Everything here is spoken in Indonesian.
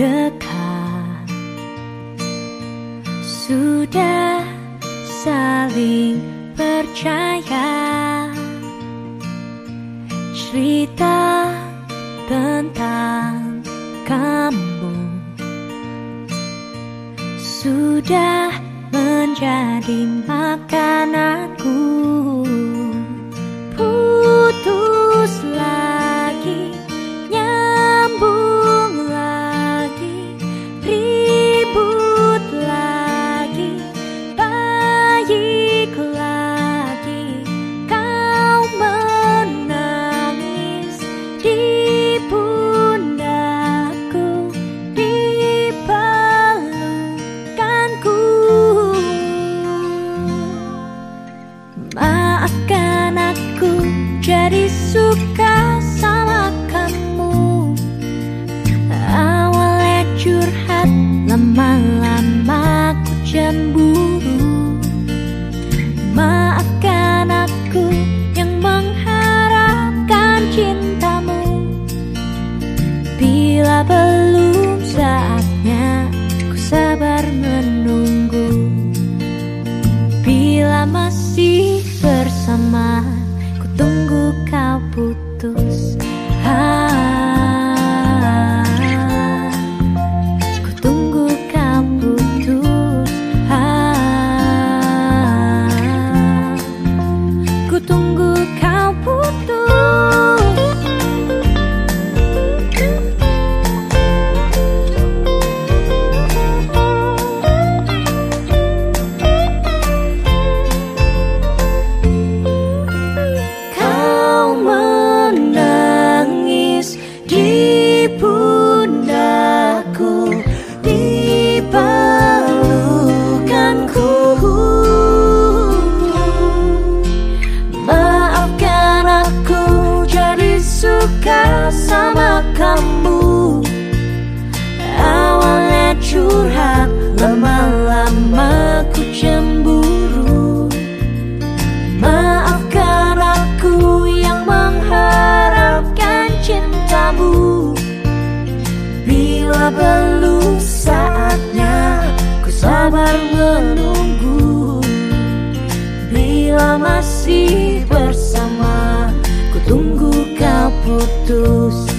dekat. Sudah saling percaya. Cerita tentang kamu Sudah menjadi makananku Lama-lama ku candu Bila belum saatnya Ku sabar menunggu. Bila masih bersama Ku tunggu kau putus